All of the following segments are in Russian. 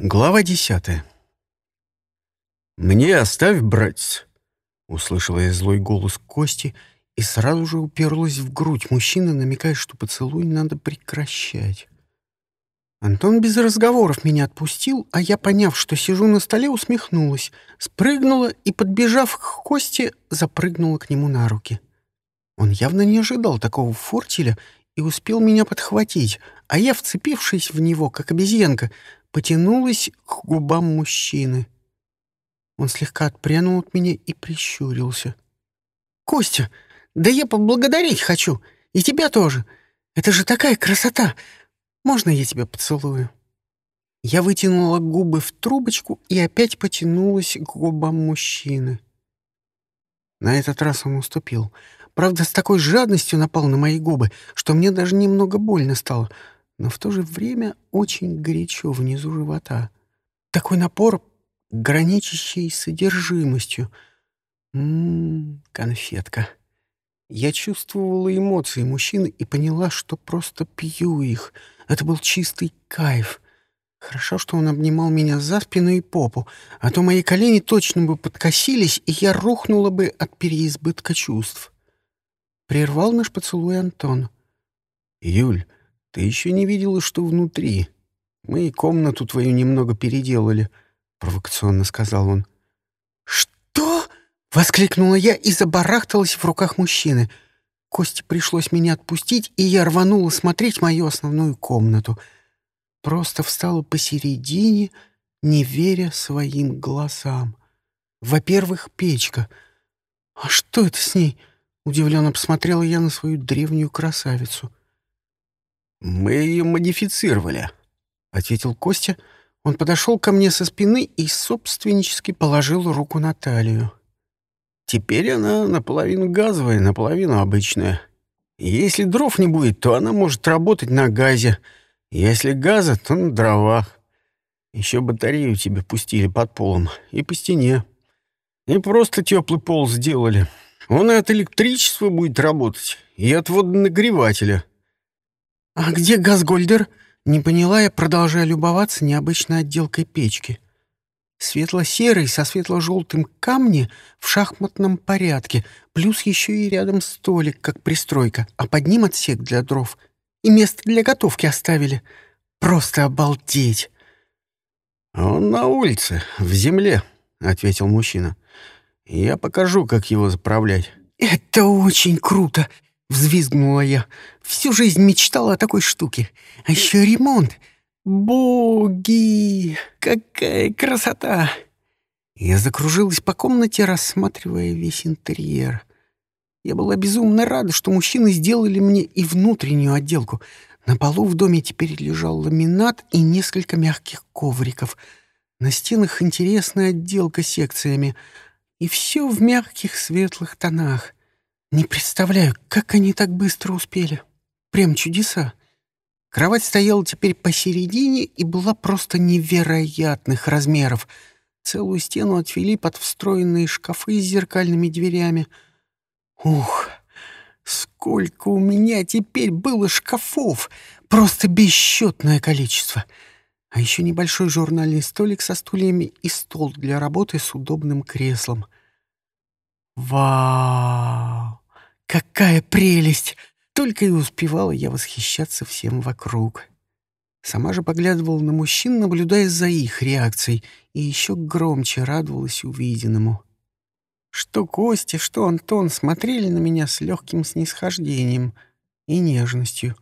Глава десятая. «Мне оставь, братец!» — услышала я злой голос Кости и сразу же уперлась в грудь мужчины, намекая, что поцелуй надо прекращать. Антон без разговоров меня отпустил, а я, поняв, что сижу на столе, усмехнулась, спрыгнула и, подбежав к Косте, запрыгнула к нему на руки. Он явно не ожидал такого фортеля и успел меня подхватить, а я, вцепившись в него, как обезьянка, потянулась к губам мужчины. Он слегка отпрянул от меня и прищурился. «Костя, да я поблагодарить хочу. И тебя тоже. Это же такая красота. Можно я тебя поцелую?» Я вытянула губы в трубочку и опять потянулась к губам мужчины. На этот раз он уступил. Правда, с такой жадностью напал на мои губы, что мне даже немного больно стало — но в то же время очень горячо внизу живота. Такой напор, граничащий с содержимостью. Ммм, конфетка. Я чувствовала эмоции мужчины и поняла, что просто пью их. Это был чистый кайф. Хорошо, что он обнимал меня за спину и попу, а то мои колени точно бы подкосились, и я рухнула бы от переизбытка чувств. Прервал наш поцелуй Антон. «Юль, ты еще не видела, что внутри. Мы и комнату твою немного переделали, — провокационно сказал он. «Что?» — воскликнула я и забарахталась в руках мужчины. Косте пришлось меня отпустить, и я рванула смотреть мою основную комнату. Просто встала посередине, не веря своим глазам. Во-первых, печка. А что это с ней? Удивленно посмотрела я на свою древнюю красавицу. «Мы ее модифицировали», — ответил Костя. Он подошел ко мне со спины и собственнически положил руку на талию. «Теперь она наполовину газовая, наполовину обычная. Если дров не будет, то она может работать на газе. Если газа, то на дровах. Еще батарею тебе пустили под полом и по стене. И просто теплый пол сделали. Он и от электричества будет работать, и от водонагревателя». «А где Газгольдер?» Не поняла я, продолжая любоваться необычной отделкой печки. Светло-серый со светло-желтым камни в шахматном порядке, плюс еще и рядом столик, как пристройка, а под ним отсек для дров. И место для готовки оставили. Просто обалдеть! «Он на улице, в земле», — ответил мужчина. «Я покажу, как его заправлять». «Это очень круто! Взвизгнула я. Всю жизнь мечтала о такой штуке. А еще ремонт. Боги! Какая красота! Я закружилась по комнате, рассматривая весь интерьер. Я была безумно рада, что мужчины сделали мне и внутреннюю отделку. На полу в доме теперь лежал ламинат и несколько мягких ковриков. На стенах интересная отделка секциями. И все в мягких светлых тонах. Не представляю, как они так быстро успели. Прям чудеса. Кровать стояла теперь посередине и была просто невероятных размеров. Целую стену отвели под встроенные шкафы с зеркальными дверями. Ух, сколько у меня теперь было шкафов! Просто бесчетное количество. А еще небольшой журнальный столик со стульями и стол для работы с удобным креслом. Вау! Какая прелесть! Только и успевала я восхищаться всем вокруг. Сама же поглядывала на мужчин, наблюдая за их реакцией, и еще громче радовалась увиденному. Что Костя, что Антон смотрели на меня с легким снисхождением и нежностью.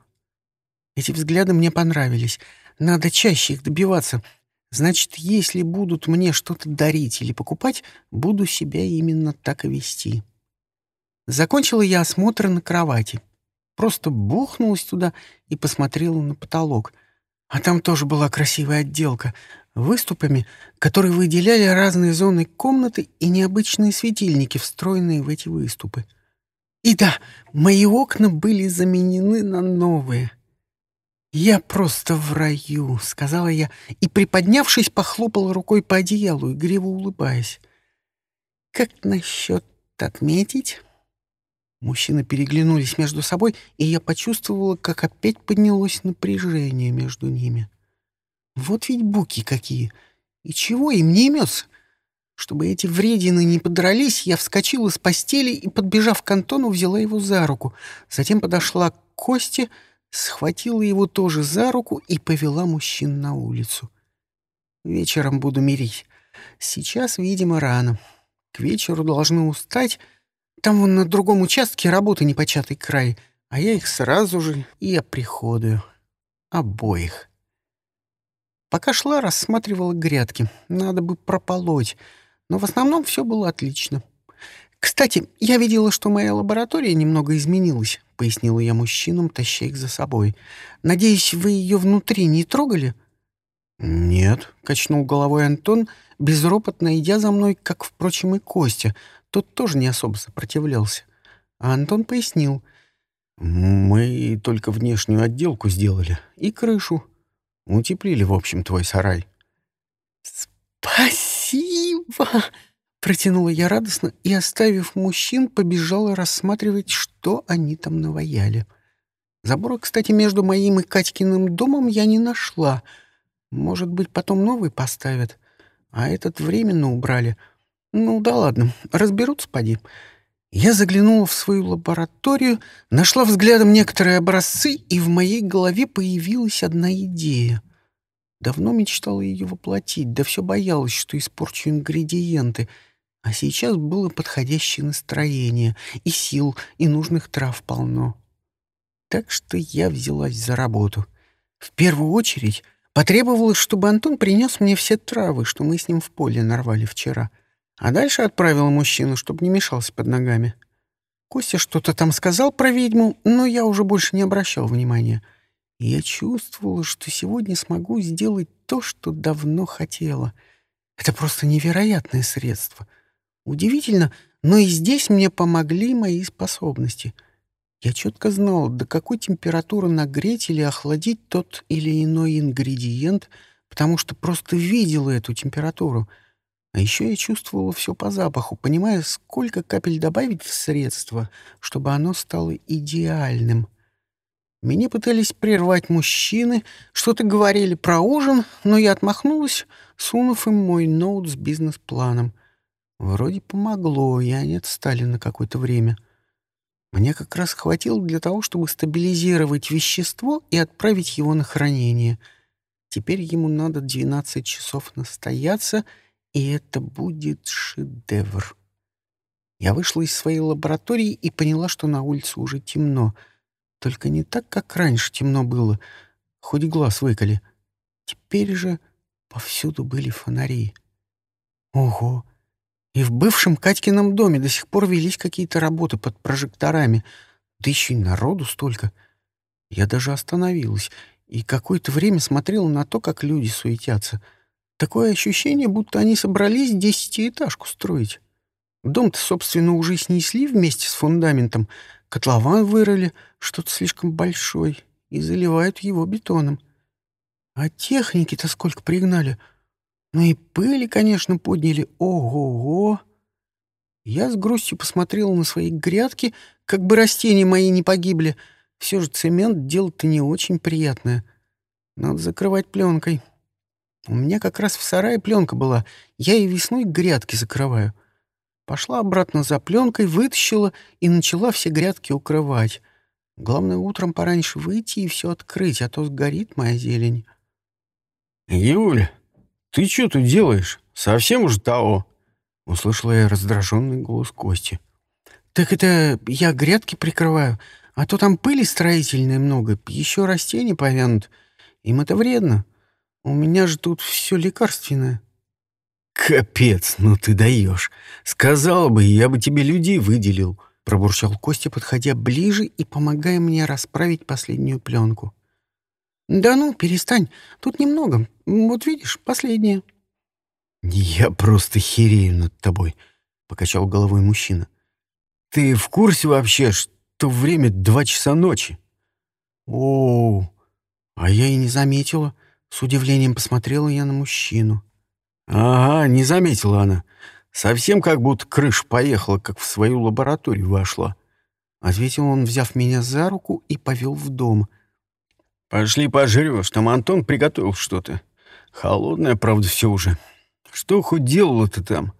Эти взгляды мне понравились. Надо чаще их добиваться. Значит, если будут мне что-то дарить или покупать, буду себя именно так и вести. Закончила я осмотр на кровати. Просто бухнулась туда и посмотрела на потолок. А там тоже была красивая отделка, выступами, которые выделяли разные зоны комнаты и необычные светильники, встроенные в эти выступы. И да, мои окна были заменены на новые. «Я просто в раю», — сказала я, и, приподнявшись, похлопала рукой по одеялу, игриво улыбаясь. «Как насчет отметить?» Мужчины переглянулись между собой, и я почувствовала, как опять поднялось напряжение между ними. Вот ведь буки какие! И чего им не имется? Чтобы эти вредины не подрались, я вскочила с постели и, подбежав к Антону, взяла его за руку. Затем подошла к Косте, схватила его тоже за руку и повела мужчин на улицу. Вечером буду мирить. Сейчас, видимо, рано. К вечеру должны устать. Там вон на другом участке работы непочатый край, а я их сразу же и оприходую. Обоих. Пока шла, рассматривала грядки. Надо бы прополоть. Но в основном все было отлично. «Кстати, я видела, что моя лаборатория немного изменилась», — пояснила я мужчинам, таща их за собой. «Надеюсь, вы ее внутри не трогали?» «Нет», — качнул головой Антон, безропотно идя за мной, как, впрочем, и Костя. Тот тоже не особо сопротивлялся. А Антон пояснил. «Мы только внешнюю отделку сделали и крышу. Утеплили, в общем, твой сарай». «Спасибо!» — протянула я радостно и, оставив мужчин, побежала рассматривать, что они там наваяли. Забора, кстати, между моим и Катькиным домом я не нашла. Может быть, потом новый поставят. А этот временно убрали. Ну да ладно, разберутся, поди. Я заглянула в свою лабораторию, нашла взглядом некоторые образцы, и в моей голове появилась одна идея. Давно мечтала ее воплотить, да все боялась, что испорчу ингредиенты. А сейчас было подходящее настроение, и сил, и нужных трав полно. Так что я взялась за работу. В первую очередь потребовалось, чтобы Антон принес мне все травы, что мы с ним в поле нарвали вчера. А дальше отправила мужчину, чтобы не мешался под ногами. Костя что-то там сказал про ведьму, но я уже больше не обращал внимания — я чувствовала, что сегодня смогу сделать то, что давно хотела. Это просто невероятное средство. Удивительно, но и здесь мне помогли мои способности. Я четко знал, до какой температуры нагреть или охладить тот или иной ингредиент, потому что просто видела эту температуру. А еще я чувствовала все по запаху, понимая, сколько капель добавить в средство, чтобы оно стало идеальным — меня пытались прервать мужчины, что-то говорили про ужин, но я отмахнулась, сунув им мой ноут с бизнес-планом. Вроде помогло, и они отстали на какое-то время. Мне как раз хватило для того, чтобы стабилизировать вещество и отправить его на хранение. Теперь ему надо 12 часов настояться, и это будет шедевр. Я вышла из своей лаборатории и поняла, что на улице уже темно — только не так, как раньше темно было, хоть глаз выколи. Теперь же повсюду были фонари. Ого! И в бывшем Катькином доме до сих пор велись какие-то работы под прожекторами. Да еще и народу столько. Я даже остановилась и какое-то время смотрела на то, как люди суетятся. Такое ощущение, будто они собрались десятиэтажку строить. Дом-то, собственно, уже снесли вместе с фундаментом, Котлован вырыли, что-то слишком большой, и заливают его бетоном. А техники-то сколько пригнали. Ну и пыли, конечно, подняли. Ого-го! Я с грустью посмотрел на свои грядки, как бы растения мои не погибли. Все же цемент — дело-то не очень приятное. Надо закрывать пленкой. У меня как раз в сарае пленка была. Я и весной грядки закрываю. — Пошла обратно за пленкой, вытащила и начала все грядки укрывать. Главное, утром пораньше выйти и все открыть, а то сгорит моя зелень. «Юль, ты что тут делаешь? Совсем уже того?» Услышала я раздраженный голос Кости. «Так это я грядки прикрываю, а то там пыли строительной много, еще растения повянут. Им это вредно. У меня же тут все лекарственное». «Капец, ну ты даешь! Сказал бы, я бы тебе людей выделил!» Пробурчал Костя, подходя ближе и помогая мне расправить последнюю пленку. «Да ну, перестань, тут немного. Вот видишь, последняя». «Я просто херею над тобой», — покачал головой мужчина. «Ты в курсе вообще, что время два часа ночи?» «О, а я и не заметила». С удивлением посмотрела я на мужчину. «Ага, не заметила она. Совсем как будто крыша поехала, как в свою лабораторию вошла». Ответил он, взяв меня за руку и повел в дом. «Пошли пожрёшь, там Антон приготовил что-то. Холодная, правда, все уже. Что хоть делала ты там?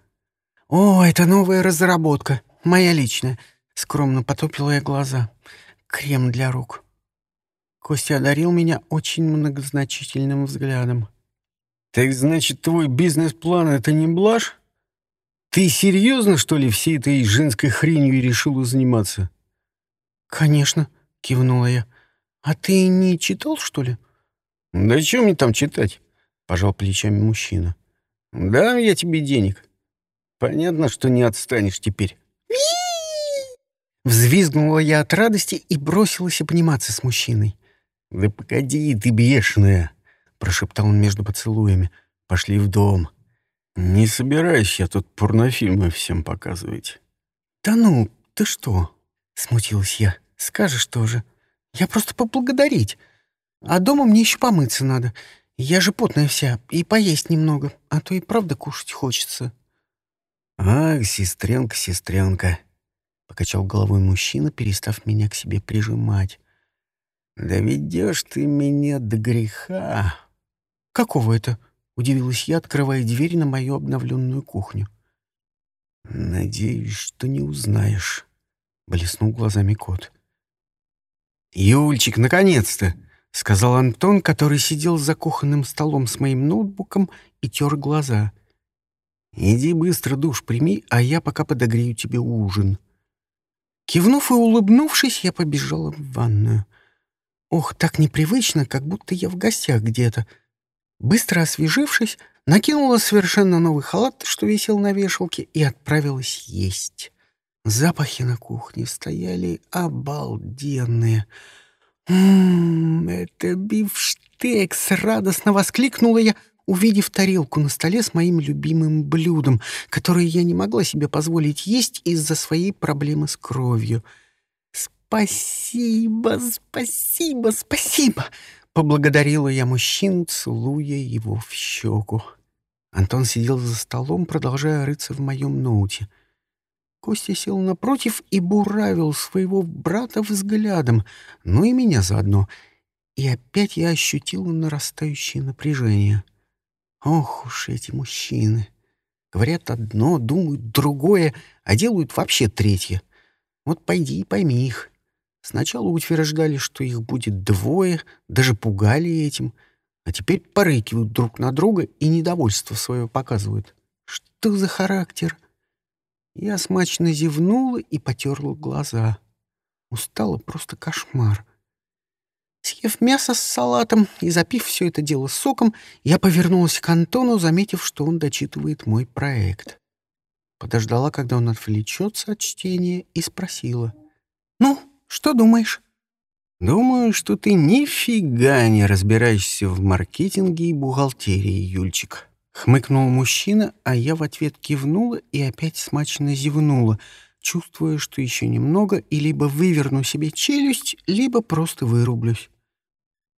О, это новая разработка, моя личная. Скромно потупила я глаза. Крем для рук. Костя одарил меня очень многозначительным взглядом. «Так значит, твой бизнес-план — это не блажь? Ты серьезно, что ли, всей этой женской хренью решила заниматься?» «Конечно», — кивнула я. «А ты не читал, что ли?» «Да что мне там читать?» — пожал плечами мужчина. «Дам я тебе денег. Понятно, что не отстанешь теперь». Взвизгнула я от радости и бросилась обниматься с мужчиной. «Да погоди, ты бешеная!» — прошептал он между поцелуями. «Пошли в дом. Не собираюсь я тут порнофильмы всем показывать». «Да ну, ты что?» — смутилась я. «Скажешь тоже. Я просто поблагодарить. А дома мне еще помыться надо. Я же потная вся, и поесть немного, а то и правда кушать хочется». «Ах, сестренка, сестренка!» — покачал головой мужчина, перестав меня к себе прижимать. «Доведешь ты меня до греха!» «Какого это?» — удивилась я, открывая дверь на мою обновленную кухню. «Надеюсь, что не узнаешь», — блеснул глазами кот. «Юльчик, наконец-то!» — сказал Антон, который сидел за кухонным столом с моим ноутбуком и тер глаза. «Иди быстро душ прими, а я пока подогрею тебе ужин». Кивнув и улыбнувшись, я побежала в ванную. Ох, так непривычно, как будто я в гостях где-то. Быстро освежившись, накинула совершенно новый халат, что висел на вешалке, и отправилась есть. Запахи на кухне стояли обалденные. «Ммм, это бифштекс!» — радостно воскликнула я, увидев тарелку на столе с моим любимым блюдом, которое я не могла себе позволить есть из-за своей проблемы с кровью. «Спасибо, спасибо, спасибо!» — поблагодарила я мужчину, целуя его в щеку. Антон сидел за столом, продолжая рыться в моем ноуте. Костя сел напротив и буравил своего брата взглядом, ну и меня заодно. И опять я ощутила нарастающее напряжение — Ох уж эти мужчины. Говорят одно, думают другое, а делают вообще третье. Вот пойди и пойми их. Сначала утверждали, что их будет двое, даже пугали этим, а теперь порыкивают друг на друга и недовольство свое показывают. Что за характер? Я смачно зевнула и потерла глаза. Устала просто кошмар. Съев мясо с салатом и запив все это дело соком, я повернулась к Антону, заметив, что он дочитывает мой проект. Подождала, когда он отвлечется от чтения, и спросила. «Ну, что думаешь?» «Думаю, что ты нифига не разбираешься в маркетинге и бухгалтерии, Юльчик», — хмыкнул мужчина, а я в ответ кивнула и опять смачно зевнула, чувствуя, что еще немного и либо выверну себе челюсть, либо просто вырублюсь.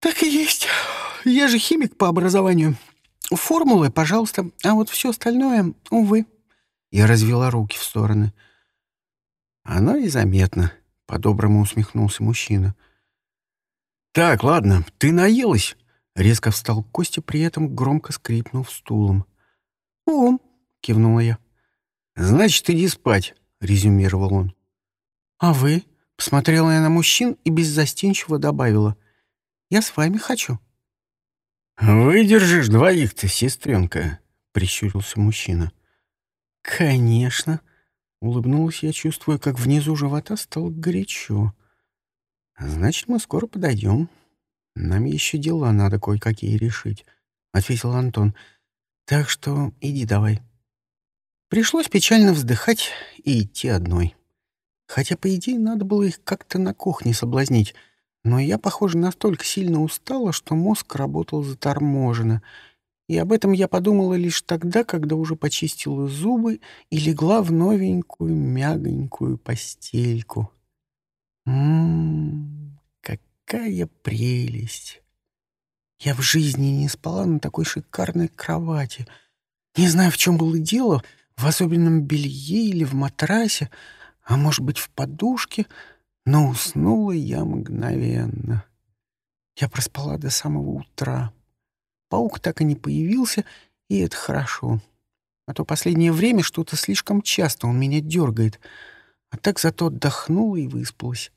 «Так и есть. Я же химик по образованию. Формулы, пожалуйста, а вот все остальное, увы». Я развела руки в стороны. «Оно и заметно», — по-доброму усмехнулся мужчина. «Так, ладно, ты наелась?» Резко встал Костя, при этом громко скрипнув стулом. «О!» — кивнула я. «Значит, иди спать», — резюмировал он. «А вы?» — посмотрела я на мужчин и беззастенчиво добавила — я с вами хочу». «Выдержишь двоих-то, сестренка», — прищурился мужчина. «Конечно», — улыбнулась я, чувствуя, как внизу живота стало горячо. «Значит, мы скоро подойдем. Нам еще дела надо кое-какие решить», — ответил Антон. «Так что иди давай». Пришлось печально вздыхать и идти одной. Хотя, по идее, надо было их как-то на кухне соблазнить — но я, похоже, настолько сильно устала, что мозг работал заторможенно. И об этом я подумала лишь тогда, когда уже почистила зубы и легла в новенькую мягонькую постельку. Ммм, какая прелесть! Я в жизни не спала на такой шикарной кровати. Не знаю, в чем было дело, в особенном белье или в матрасе, а может быть, в подушке — но уснула я мгновенно. Я проспала до самого утра. Паук так и не появился, и это хорошо. А то последнее время что-то слишком часто он меня дергает. А так зато отдохнула и выспалась.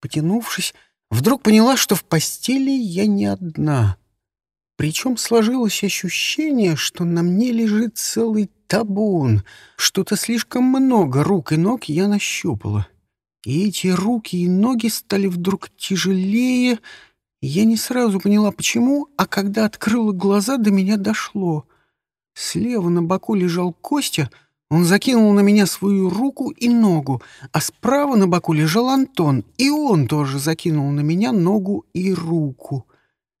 Потянувшись, вдруг поняла, что в постели я не одна. Причем сложилось ощущение, что на мне лежит целый табун. Что-то слишком много рук и ног я нащупала. И эти руки и ноги стали вдруг тяжелее. Я не сразу поняла, почему, а когда открыла глаза, до меня дошло. Слева на боку лежал Костя — он закинул на меня свою руку и ногу, а справа на боку лежал Антон, и он тоже закинул на меня ногу и руку.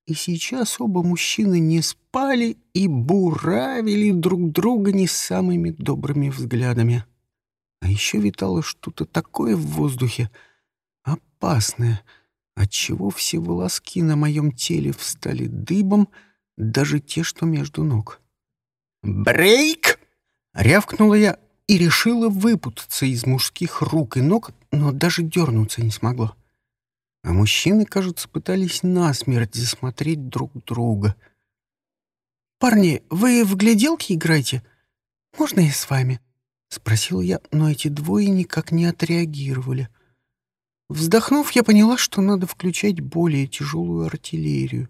И сейчас оба мужчины не спали и буравили друг друга не самыми добрыми взглядами. А еще витало что-то такое в воздухе, опасное, отчего все волоски на моем теле встали дыбом, даже те, что между ног. «Брейк!» Рявкнула я и решила выпутаться из мужских рук и ног, но даже дернуться не смогла. А мужчины, кажется, пытались насмерть засмотреть друг друга. «Парни, вы в гляделки играете? Можно я с вами?» — спросил я, но эти двое никак не отреагировали. Вздохнув, я поняла, что надо включать более тяжелую артиллерию,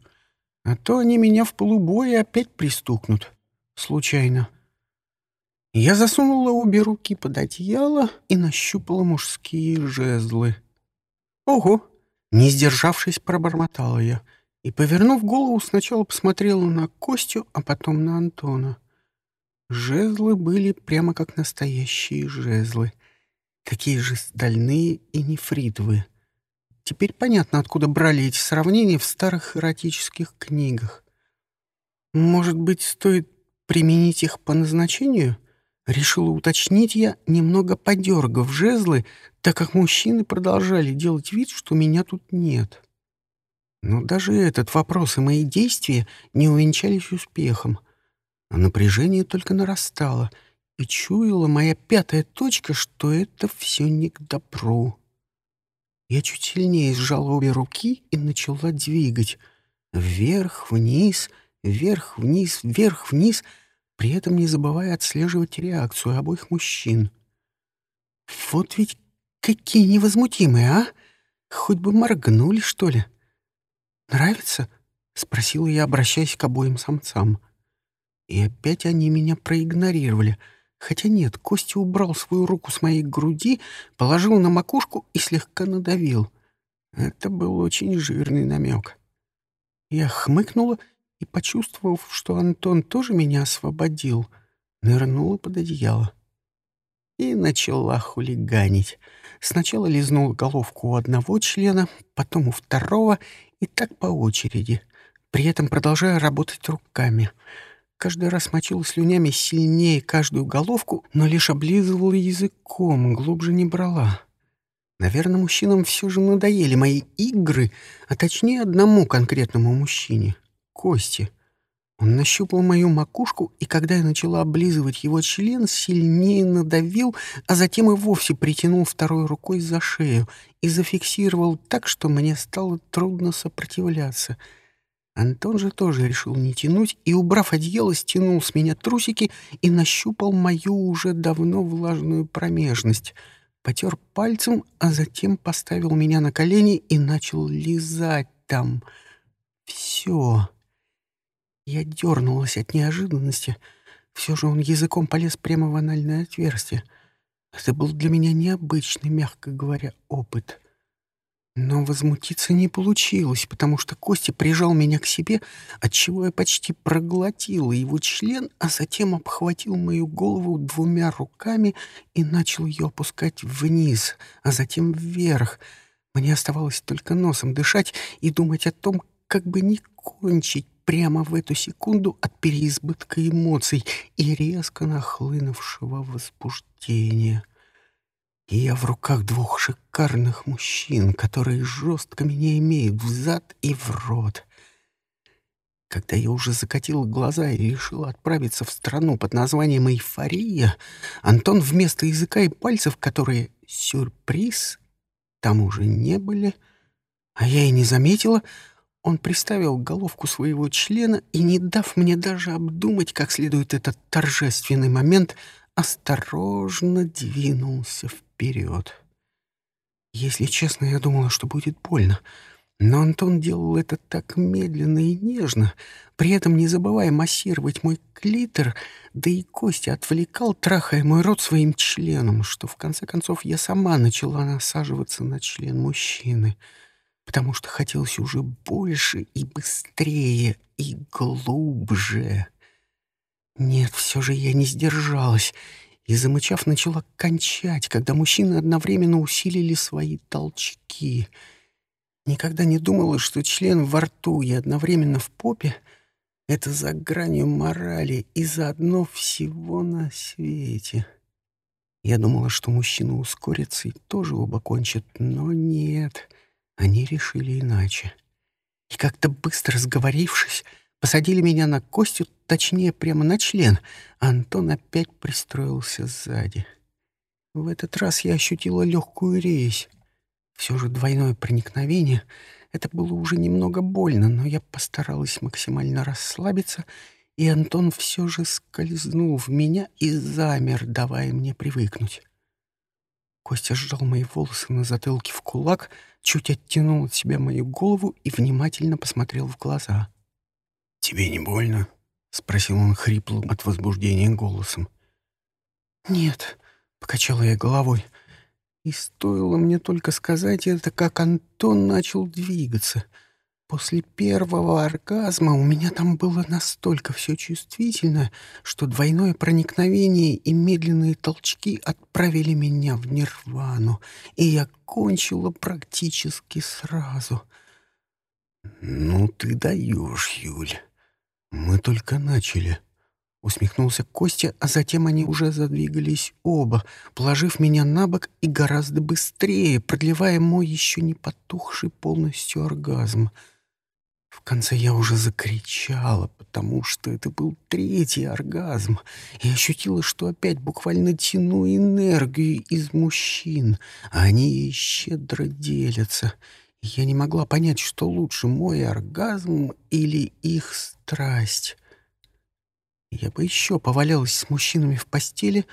а то они меня в полубое опять пристукнут. Случайно. Я засунула обе руки под одеяло и нащупала мужские жезлы. «Ого!» — не сдержавшись, пробормотала я и, повернув голову, сначала посмотрела на Костю, а потом на Антона. Жезлы были прямо как настоящие жезлы, такие же стальные и нефритовые. Теперь понятно, откуда брали эти сравнения в старых эротических книгах. Может быть, стоит применить их по назначению? Решила уточнить я, немного подергав жезлы, так как мужчины продолжали делать вид, что меня тут нет. Но даже этот вопрос и мои действия не увенчались успехом, а напряжение только нарастало, и чуяла моя пятая точка, что это все не к добру. Я чуть сильнее сжала обе руки и начала двигать. Вверх, вниз, вверх, вниз, вверх, вниз — при этом не забывая отслеживать реакцию обоих мужчин. «Вот ведь какие невозмутимые, а! Хоть бы моргнули, что ли!» «Нравится?» — спросила я, обращаясь к обоим самцам. И опять они меня проигнорировали. Хотя нет, Костя убрал свою руку с моей груди, положил на макушку и слегка надавил. Это был очень жирный намек. Я хмыкнула и, почувствовав, что Антон тоже меня освободил, нырнула под одеяло. И начала хулиганить. Сначала лизнула головку у одного члена, потом у второго, и так по очереди, при этом продолжая работать руками. Каждый раз мочила слюнями сильнее каждую головку, но лишь облизывала языком, глубже не брала. Наверное, мужчинам все же надоели мои игры, а точнее одному конкретному мужчине — кости. Он нащупал мою макушку, и когда я начала облизывать его член, сильнее надавил, а затем и вовсе притянул второй рукой за шею и зафиксировал так, что мне стало трудно сопротивляться. Антон же тоже решил не тянуть и, убрав одеяло, стянул с меня трусики и нащупал мою уже давно влажную промежность. Потер пальцем, а затем поставил меня на колени и начал лизать там. Все. Я дернулась от неожиданности. Все же он языком полез прямо в анальное отверстие. Это был для меня необычный, мягко говоря, опыт. Но возмутиться не получилось, потому что Костя прижал меня к себе, отчего я почти проглотила его член, а затем обхватил мою голову двумя руками и начал ее опускать вниз, а затем вверх. Мне оставалось только носом дышать и думать о том, как бы не кончить прямо в эту секунду от переизбытка эмоций и резко нахлынувшего возбуждения. И я в руках двух шикарных мужчин, которые жестко меня имеют в зад и в рот. Когда я уже закатила глаза и решила отправиться в страну под названием Эйфория, Антон вместо языка и пальцев, которые сюрприз там уже не были, а я и не заметила, он приставил головку своего члена и, не дав мне даже обдумать как следует этот торжественный момент, осторожно двинулся вперед. Если честно, я думала, что будет больно — но Антон делал это так медленно и нежно, при этом не забывая массировать мой клитор, да и Костя отвлекал, трахая мой рот своим членом, что в конце концов я сама начала насаживаться на член мужчины, потому что хотелось уже больше и быстрее, и глубже. Нет, все же я не сдержалась и, замычав, начала кончать, когда мужчины одновременно усилили свои толчки — Никогда не думала, что член во рту и одновременно в попе — это за гранью морали и заодно всего на свете. Я думала, что мужчины ускорятся и тоже оба кончат, но нет, они решили иначе. И как-то быстро сговорившись, посадили меня на Костю, точнее, прямо на член, Антон опять пристроился сзади. В этот раз я ощутила легкую резь. Все же двойное проникновение — это было уже немного больно, но я постаралась максимально расслабиться, и Антон все же скользнул в меня и замер, давая мне привыкнуть. Костя сжал мои волосы на затылке в кулак, чуть оттянул от себя мою голову и внимательно посмотрел в глаза. «Тебе не больно?» — спросил он хриплым от возбуждения голосом. «Нет», — покачала я головой, — и стоило мне только сказать это, как Антон начал двигаться. После первого оргазма у меня там было настолько все чувствительно, что двойное проникновение и медленные толчки отправили меня в нирвану, и я кончила практически сразу. «Ну ты даешь, Юль. Мы только начали», Усмехнулся Костя, а затем они уже задвигались оба, положив меня на бок и гораздо быстрее, продлевая мой еще не потухший полностью оргазм. В конце я уже закричала, потому что это был третий оргазм, и ощутила, что опять буквально тяну энергию из мужчин, а они щедро делятся. Я не могла понять, что лучше, мой оргазм или их страсть. Я бы еще повалялась с мужчинами в постели,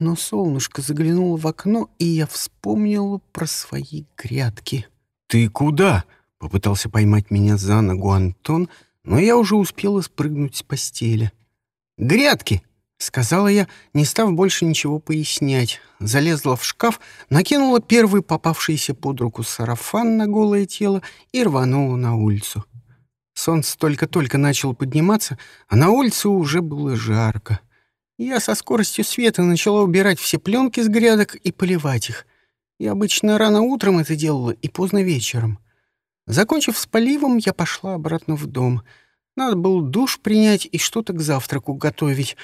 но солнышко заглянуло в окно, и я вспомнила про свои грядки. «Ты куда?» — попытался поймать меня за ногу Антон, но я уже успела спрыгнуть с постели. «Грядки!» — сказала я, не став больше ничего пояснять. Залезла в шкаф, накинула первый попавшийся под руку сарафан на голое тело и рванула на улицу. Солнце только-только начало подниматься, а на улице уже было жарко. Я со скоростью света начала убирать все пленки с грядок и поливать их. Я обычно рано утром это делала и поздно вечером. Закончив с поливом, я пошла обратно в дом. Надо было душ принять и что-то к завтраку готовить.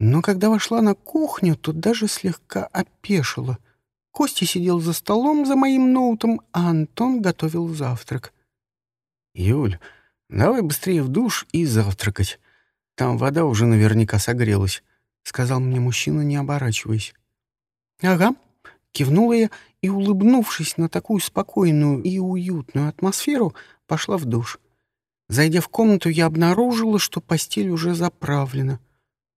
Но когда вошла на кухню, то даже слегка опешила. Костя сидел за столом за моим ноутом, а Антон готовил завтрак. «Юль, «Давай быстрее в душ и завтракать. Там вода уже наверняка согрелась», — сказал мне мужчина, не оборачиваясь. «Ага», — кивнула я и, улыбнувшись на такую спокойную и уютную атмосферу, пошла в душ. Зайдя в комнату, я обнаружила, что постель уже заправлена.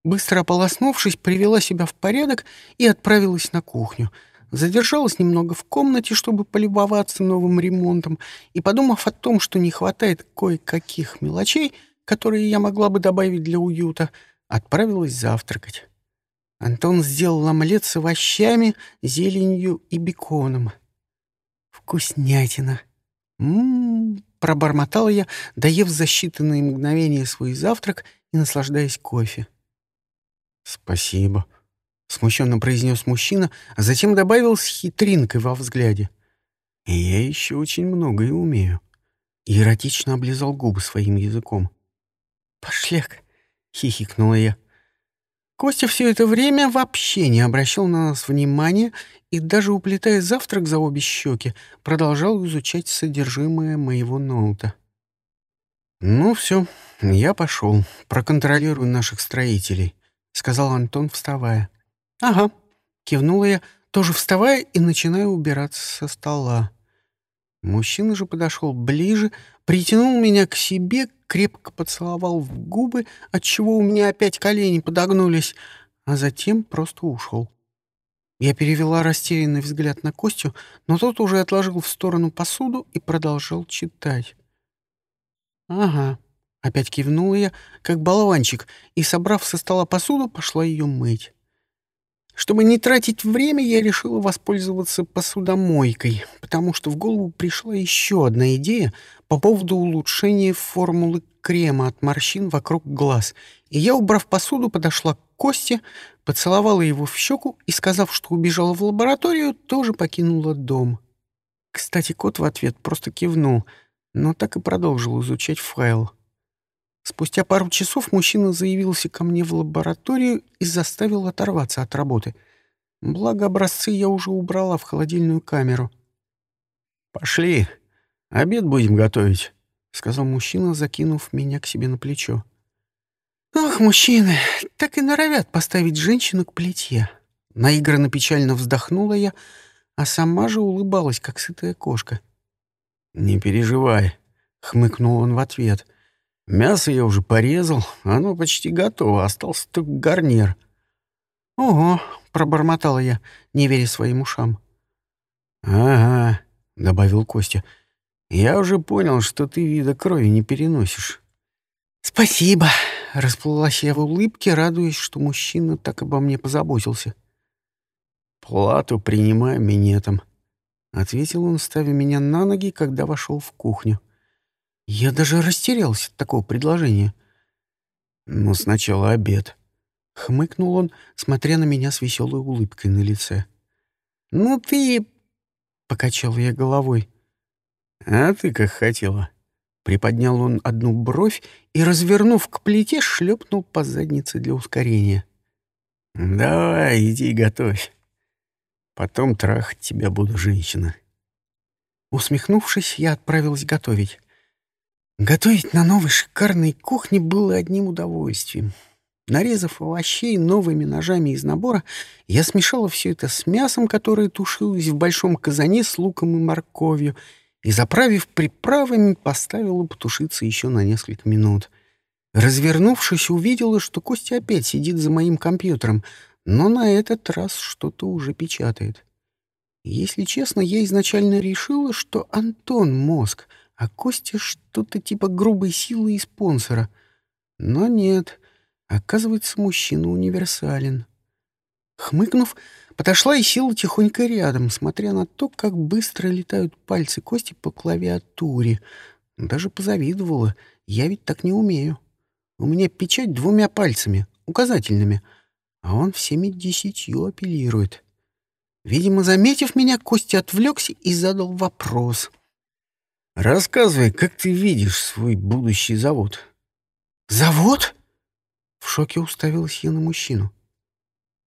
Быстро ополоснувшись, привела себя в порядок и отправилась на кухню — Задержалась немного в комнате, чтобы полюбоваться новым ремонтом, и, подумав о том, что не хватает кое-каких мелочей, которые я могла бы добавить для уюта, отправилась завтракать. Антон сделал омлет с овощами, зеленью и беконом. «Вкуснятина!» «М-м-м!» пробормотал я, доев за считанные мгновения свой завтрак и наслаждаясь кофе. «Спасибо», смущенно произнес мужчина, а затем добавил с хитринкой во взгляде. Я еще очень многое умею. И облизал губы своим языком. «Пошляк!» — хихикнула я. Костя все это время вообще не обращал на нас внимания и, даже уплетая завтрак за обе щеки, продолжал изучать содержимое моего ноута. «Ну все, я пошел, проконтролирую наших строителей», — сказал Антон, вставая. «Ага», — кивнула я, тоже вставая и начиная убираться со стола. Мужчина же подошел ближе, притянул меня к себе, крепко поцеловал в губы, отчего у меня опять колени подогнулись, а затем просто ушел. Я перевела растерянный взгляд на Костю, но тот уже отложил в сторону посуду и продолжал читать. «Ага», — опять кивнула я, как болванчик, и, собрав со стола посуду, пошла ее мыть. Чтобы не тратить время, я решила воспользоваться посудомойкой, потому что в голову пришла еще одна идея по поводу улучшения формулы крема от морщин вокруг глаз. И я, убрав посуду, подошла к Косте, поцеловала его в щеку и, сказав, что убежала в лабораторию, тоже покинула дом. Кстати, кот в ответ просто кивнул, но так и продолжил изучать файл. Спустя пару часов мужчина заявился ко мне в лабораторию и заставил оторваться от работы. Благо, образцы я уже убрала в холодильную камеру. «Пошли, обед будем готовить», — сказал мужчина, закинув меня к себе на плечо. «Ах, мужчины, так и норовят поставить женщину к плите». Наигранно печально вздохнула я, а сама же улыбалась, как сытая кошка. «Не переживай», — хмыкнул он в ответ — Мясо я уже порезал, оно почти готово, остался только гарнир. «Ого!» — пробормотала я, не веря своим ушам. «Ага», — добавил Костя. «Я уже понял, что ты вида крови не переносишь». «Спасибо!» — расплылась я в улыбке, радуясь, что мужчина так обо мне позаботился. «Плату принимаю минетом», — ответил он, ставя меня на ноги, когда вошел в кухню. Я даже растерялся от такого предложения. «Ну, сначала обед», — хмыкнул он, смотря на меня с веселой улыбкой на лице. «Ну ты...» — покачал я головой. «А ты как хотела». Приподнял он одну бровь и, развернув к плите, шлепнул по заднице для ускорения. «Давай, иди готовь. Потом трахать тебя буду, женщина». Усмехнувшись, я отправилась готовить. Готовить на новой шикарной кухне было одним удовольствием. Нарезав овощей новыми ножами из набора, я смешала все это с мясом, которое тушилось в большом казане с луком и морковью, и, заправив приправами, поставила потушиться еще на несколько минут. Развернувшись, увидела, что Костя опять сидит за моим компьютером, но на этот раз что-то уже печатает. Если честно, я изначально решила, что Антон мозг — а Костя что-то типа грубой силы и спонсора. Но нет, оказывается, мужчина универсален. Хмыкнув, подошла и села тихонько рядом, смотря на то, как быстро летают пальцы Кости по клавиатуре. Даже позавидовала. Я ведь так не умею. У меня печать двумя пальцами, указательными, а он всеми десятью апеллирует. Видимо, заметив меня, Костя отвлекся и задал вопрос — Рассказывай, как ты видишь свой будущий завод. Завод? В шоке уставилась я на мужчину.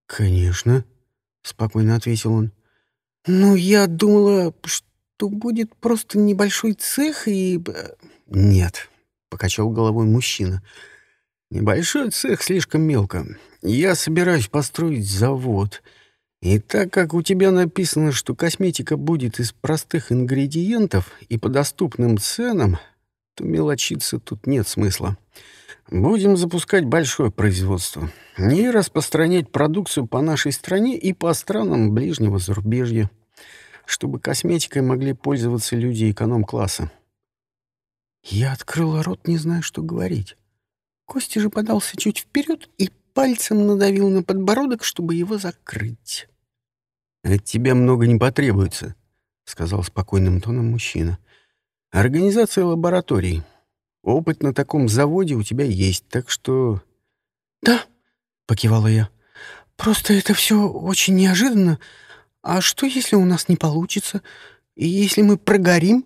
Конечно, спокойно ответил он. Ну, я думала, что будет просто небольшой цех и... Э, Нет, покачал головой мужчина. Небольшой цех слишком мелко. Я собираюсь построить завод — и так как у тебя написано, что косметика будет из простых ингредиентов и по доступным ценам, то мелочиться тут нет смысла. Будем запускать большое производство и распространять продукцию по нашей стране и по странам ближнего зарубежья, чтобы косметикой могли пользоваться люди эконом-класса. Я открыла рот, не зная, что говорить. Костя же подался чуть вперед и пальцем надавил на подбородок, чтобы его закрыть. «От тебя много не потребуется», — сказал спокойным тоном мужчина. «Организация лабораторий. Опыт на таком заводе у тебя есть, так что...» «Да», — покивала я. «Просто это все очень неожиданно. А что, если у нас не получится? И если мы прогорим?»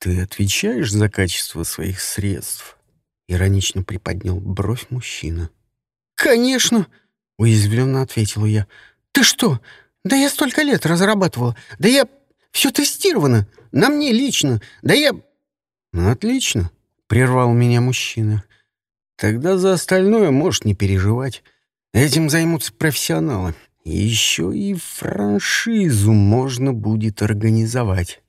«Ты отвечаешь за качество своих средств?» — иронично приподнял бровь мужчина. «Конечно!» — уязвленно ответила я. «Ты что? Да я столько лет разрабатывала. Да я... Все тестировано. На мне лично. Да я...» «Ну, отлично», — прервал меня мужчина. «Тогда за остальное можешь не переживать. Этим займутся профессионалы. Еще и франшизу можно будет организовать».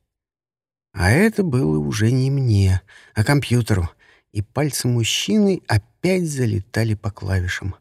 А это было уже не мне, а компьютеру, и пальцы мужчины опять залетали по клавишам.